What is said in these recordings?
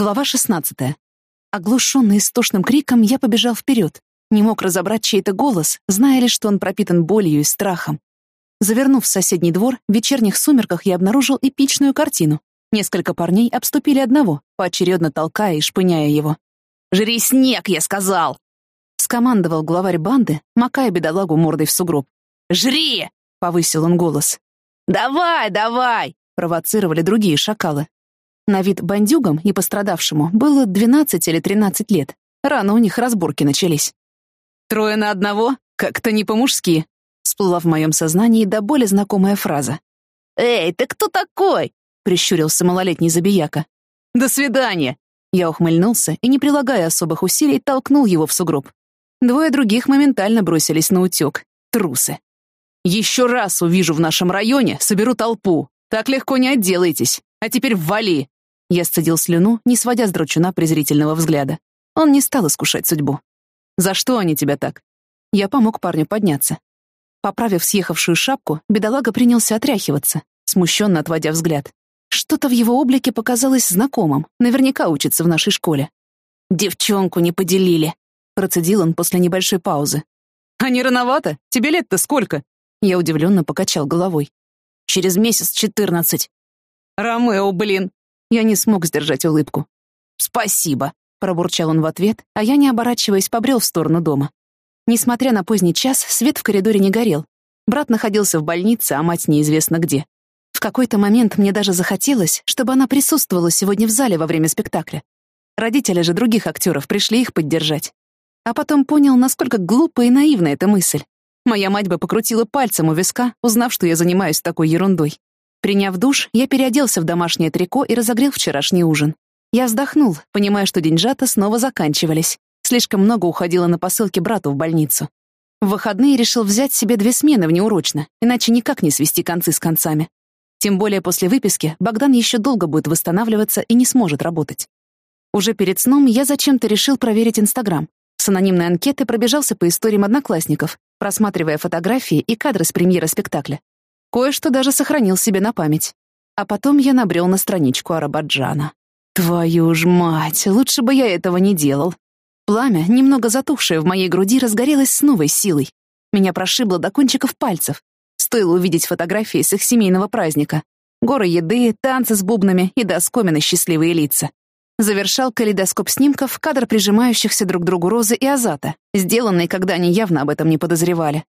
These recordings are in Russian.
Глава 16. Оглушенный истошным криком, я побежал вперед. Не мог разобрать чей-то голос, зная лишь, что он пропитан болью и страхом. Завернув в соседний двор, в вечерних сумерках я обнаружил эпичную картину. Несколько парней обступили одного, поочередно толкая и шпыняя его. «Жри снег, я сказал!» Скомандовал главарь банды, макая бедолагу мордой в сугроб. «Жри!» — повысил он голос. «Давай, давай!» — провоцировали другие шакалы. На вид бандюгам и пострадавшему было 12 или 13 лет. Рано у них разборки начались. «Трое на одного? Как-то не по-мужски», — всплыла в моем сознании до боли знакомая фраза. «Эй, ты кто такой?» — прищурился малолетний забияка. «До свидания!» Я ухмыльнулся и, не прилагая особых усилий, толкнул его в сугроб. Двое других моментально бросились на утек. Трусы. «Еще раз увижу в нашем районе, соберу толпу. Так легко не отделаетесь. А теперь вали!» Я сцедил слюну, не сводя с дрочуна презрительного взгляда. Он не стал искушать судьбу. «За что они тебя так?» Я помог парню подняться. Поправив съехавшую шапку, бедолага принялся отряхиваться, смущенно отводя взгляд. Что-то в его облике показалось знакомым, наверняка учится в нашей школе. «Девчонку не поделили», — процедил он после небольшой паузы. «А не рановато? Тебе лет-то сколько?» Я удивленно покачал головой. «Через месяц четырнадцать». «Ромео, блин!» Я не смог сдержать улыбку. «Спасибо», — пробурчал он в ответ, а я, не оборачиваясь, побрел в сторону дома. Несмотря на поздний час, свет в коридоре не горел. Брат находился в больнице, а мать неизвестно где. В какой-то момент мне даже захотелось, чтобы она присутствовала сегодня в зале во время спектакля. Родители же других актеров пришли их поддержать. А потом понял, насколько глупая и наивна эта мысль. Моя мать бы покрутила пальцем у виска, узнав, что я занимаюсь такой ерундой. Приняв душ, я переоделся в домашнее трико и разогрел вчерашний ужин. Я вздохнул, понимая, что деньжата снова заканчивались. Слишком много уходило на посылки брату в больницу. В выходные решил взять себе две смены внеурочно, иначе никак не свести концы с концами. Тем более после выписки Богдан еще долго будет восстанавливаться и не сможет работать. Уже перед сном я зачем-то решил проверить Инстаграм. С анонимной анкеты пробежался по историям одноклассников, просматривая фотографии и кадры с премьеры спектакля. Кое-что даже сохранил себе на память. А потом я набрел на страничку Арабаджана. Твою ж мать, лучше бы я этого не делал. Пламя, немного затухшее в моей груди, разгорелось с новой силой. Меня прошибло до кончиков пальцев. Стоило увидеть фотографии с их семейного праздника. Горы еды, танцы с бубнами и до оскомины счастливые лица. Завершал калейдоскоп снимков кадр прижимающихся друг к другу Розы и Азата, сделанный, когда они явно об этом не подозревали.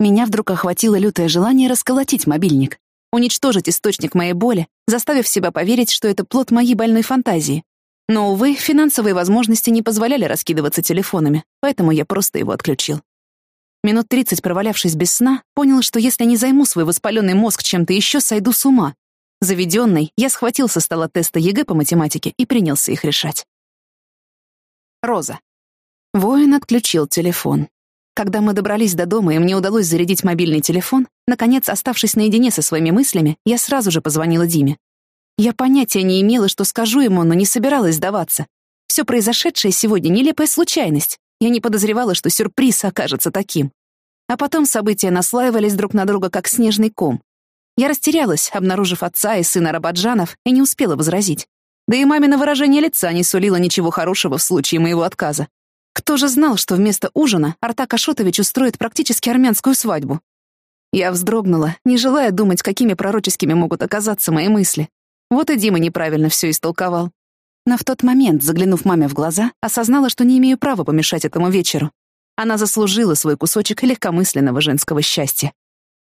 Меня вдруг охватило лютое желание расколотить мобильник, уничтожить источник моей боли, заставив себя поверить, что это плод моей больной фантазии. Но, увы, финансовые возможности не позволяли раскидываться телефонами, поэтому я просто его отключил. Минут тридцать провалявшись без сна, понял, что если не займу свой воспаленный мозг чем-то еще, сойду с ума. Заведенный, я схватил со стола тесты ЕГЭ по математике и принялся их решать. Роза. Воин отключил телефон. Когда мы добрались до дома и мне удалось зарядить мобильный телефон, наконец, оставшись наедине со своими мыслями, я сразу же позвонила Диме. Я понятия не имела, что скажу ему, но не собиралась сдаваться. Все произошедшее сегодня — нелепая случайность. Я не подозревала, что сюрприз окажется таким. А потом события наслаивались друг на друга, как снежный ком. Я растерялась, обнаружив отца и сына Рабаджанов, и не успела возразить. Да и мамино выражение лица не сулило ничего хорошего в случае моего отказа. Кто же знал, что вместо ужина Артак Ашотович устроит практически армянскую свадьбу? Я вздрогнула, не желая думать, какими пророческими могут оказаться мои мысли. Вот и Дима неправильно все истолковал. Но в тот момент, заглянув маме в глаза, осознала, что не имею права помешать этому вечеру. Она заслужила свой кусочек легкомысленного женского счастья.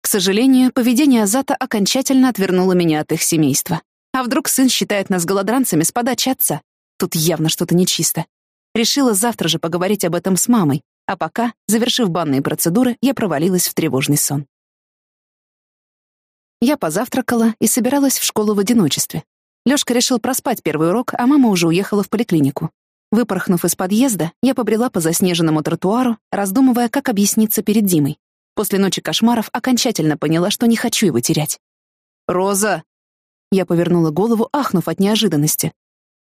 К сожалению, поведение Азата окончательно отвернуло меня от их семейства. А вдруг сын считает нас голодранцами с подачи отца? Тут явно что-то нечисто. Решила завтра же поговорить об этом с мамой, а пока, завершив банные процедуры, я провалилась в тревожный сон. Я позавтракала и собиралась в школу в одиночестве. Лёшка решил проспать первый урок, а мама уже уехала в поликлинику. Выпорхнув из подъезда, я побрела по заснеженному тротуару, раздумывая, как объясниться перед Димой. После ночи кошмаров окончательно поняла, что не хочу его терять. «Роза!» Я повернула голову, ахнув от неожиданности.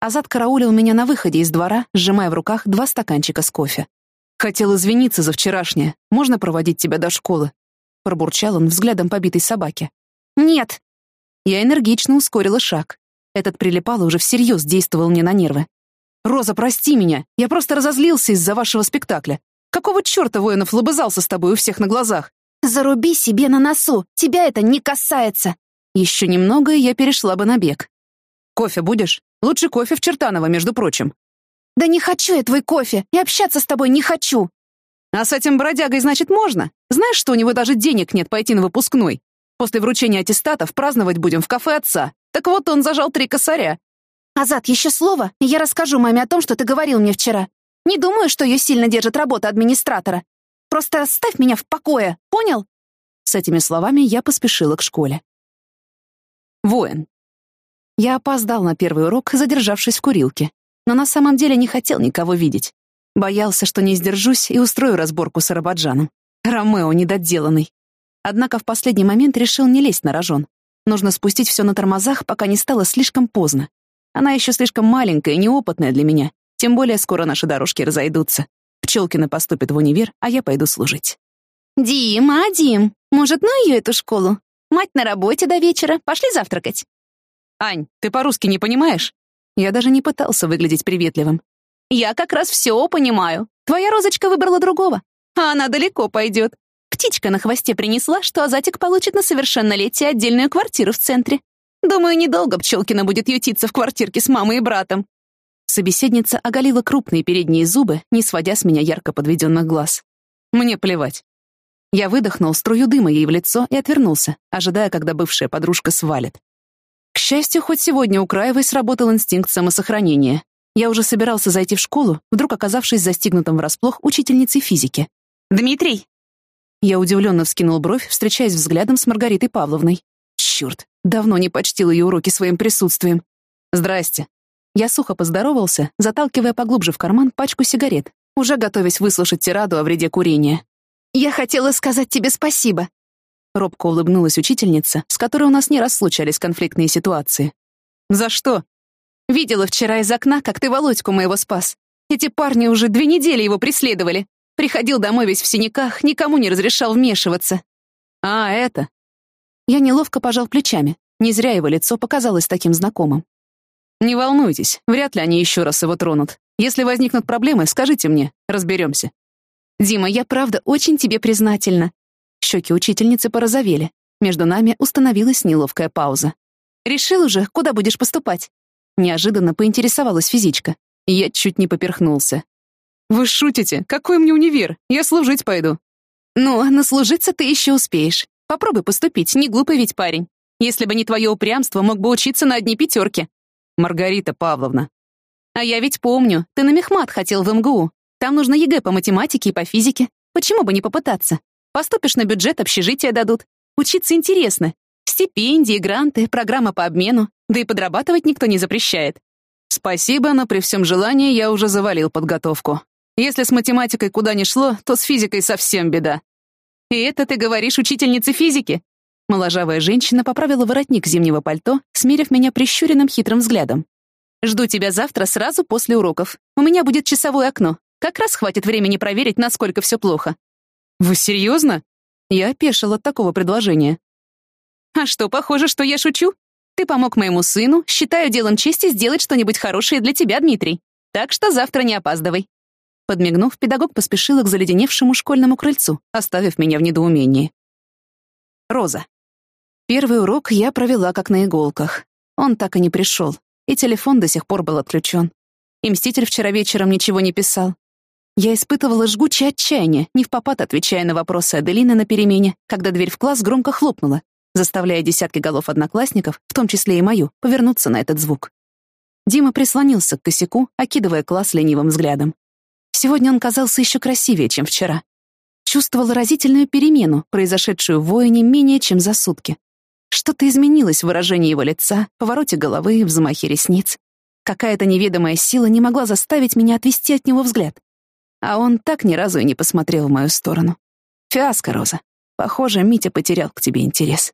Азат караулил меня на выходе из двора, сжимая в руках два стаканчика с кофе. «Хотел извиниться за вчерашнее. Можно проводить тебя до школы?» Пробурчал он взглядом побитой собаки. «Нет!» Я энергично ускорила шаг. Этот прилипало уже всерьез действовал мне на нервы. «Роза, прости меня. Я просто разозлился из-за вашего спектакля. Какого черта воинов лобызался с тобой у всех на глазах?» «Заруби себе на носу. Тебя это не касается». Еще немного, и я перешла бы на бег. «Кофе будешь? Лучше кофе в Чертаново, между прочим». «Да не хочу я твой кофе, и общаться с тобой не хочу». «А с этим бродягой, значит, можно? Знаешь, что у него даже денег нет пойти на выпускной? После вручения аттестатов праздновать будем в кафе отца. Так вот он зажал три косаря». «Азат, еще слово, и я расскажу маме о том, что ты говорил мне вчера. Не думаю, что ее сильно держит работа администратора. Просто оставь меня в покое, понял?» С этими словами я поспешила к школе. Воин. Я опоздал на первый урок, задержавшись в курилке, но на самом деле не хотел никого видеть. Боялся, что не сдержусь и устрою разборку с Арабаджаном. Ромео недоделанный. Однако в последний момент решил не лезть на рожон. Нужно спустить все на тормозах, пока не стало слишком поздно. Она еще слишком маленькая и неопытная для меня, тем более скоро наши дорожки разойдутся. Пчелкина поступит в универ, а я пойду служить. «Дим, а, Дим, может, ну ее эту школу? Мать на работе до вечера, пошли завтракать». «Ань, ты по-русски не понимаешь?» Я даже не пытался выглядеть приветливым. «Я как раз все понимаю. Твоя розочка выбрала другого, а она далеко пойдет. Птичка на хвосте принесла, что Азатик получит на совершеннолетие отдельную квартиру в центре. Думаю, недолго Пчелкина будет ютиться в квартирке с мамой и братом». Собеседница оголила крупные передние зубы, не сводя с меня ярко подведенных глаз. «Мне плевать. Я выдохнул струю дыма ей в лицо и отвернулся, ожидая, когда бывшая подружка свалит. К счастью, хоть сегодня у Краевой сработал инстинкт самосохранения. Я уже собирался зайти в школу, вдруг оказавшись застигнутым врасплох учительницей физики. «Дмитрий!» Я удивленно вскинул бровь, встречаясь взглядом с Маргаритой Павловной. Черт, давно не почтил ее уроки своим присутствием. «Здрасте». Я сухо поздоровался, заталкивая поглубже в карман пачку сигарет, уже готовясь выслушать тираду о вреде курения. «Я хотела сказать тебе спасибо». Робко улыбнулась учительница, с которой у нас не раз случались конфликтные ситуации. «За что?» «Видела вчера из окна, как ты Володьку моего спас. Эти парни уже две недели его преследовали. Приходил домой весь в синяках, никому не разрешал вмешиваться». «А, это...» Я неловко пожал плечами. Не зря его лицо показалось таким знакомым. «Не волнуйтесь, вряд ли они еще раз его тронут. Если возникнут проблемы, скажите мне, разберемся. «Дима, я правда очень тебе признательна». Щеки учительницы порозовели. Между нами установилась неловкая пауза. «Решил уже, куда будешь поступать?» Неожиданно поинтересовалась физичка. Я чуть не поперхнулся. «Вы шутите? Какой мне универ? Я служить пойду». «Ну, наслужиться ты еще успеешь. Попробуй поступить, не глупый ведь парень. Если бы не твое упрямство, мог бы учиться на одни пятерки». «Маргарита Павловна». «А я ведь помню, ты на мехмат хотел в МГУ. Там нужно ЕГЭ по математике и по физике. Почему бы не попытаться? Поступишь на бюджет, общежитие дадут. Учиться интересно. Стипендии, гранты, программа по обмену. Да и подрабатывать никто не запрещает. Спасибо, но при всем желании я уже завалил подготовку. Если с математикой куда ни шло, то с физикой совсем беда. И это ты говоришь учительнице физики? Моложавая женщина поправила воротник зимнего пальто, смерив меня прищуренным хитрым взглядом. «Жду тебя завтра сразу после уроков. У меня будет часовое окно. Как раз хватит времени проверить, насколько все плохо. Вы серьезно? Я опешил от такого предложения. А что, похоже, что я шучу? Ты помог моему сыну, считаю делом чести сделать что-нибудь хорошее для тебя, Дмитрий. Так что завтра не опаздывай. Подмигнув, педагог поспешила к заледеневшему школьному крыльцу, оставив меня в недоумении. Роза. Первый урок я провела как на иголках. Он так и не пришел, и телефон до сих пор был отключен. И Мститель вчера вечером ничего не писал. Я испытывала жгучее отчаяние, не в попад отвечая на вопросы Аделины на перемене, когда дверь в класс громко хлопнула, заставляя десятки голов одноклассников, в том числе и мою, повернуться на этот звук. Дима прислонился к косяку, окидывая класс ленивым взглядом. Сегодня он казался еще красивее, чем вчера. Чувствовал разительную перемену, произошедшую в воине менее чем за сутки. Что-то изменилось в выражении его лица, повороте головы, взмахе ресниц. Какая-то неведомая сила не могла заставить меня отвести от него взгляд. А он так ни разу и не посмотрел в мою сторону. Фиаско, Роза. Похоже, Митя потерял к тебе интерес.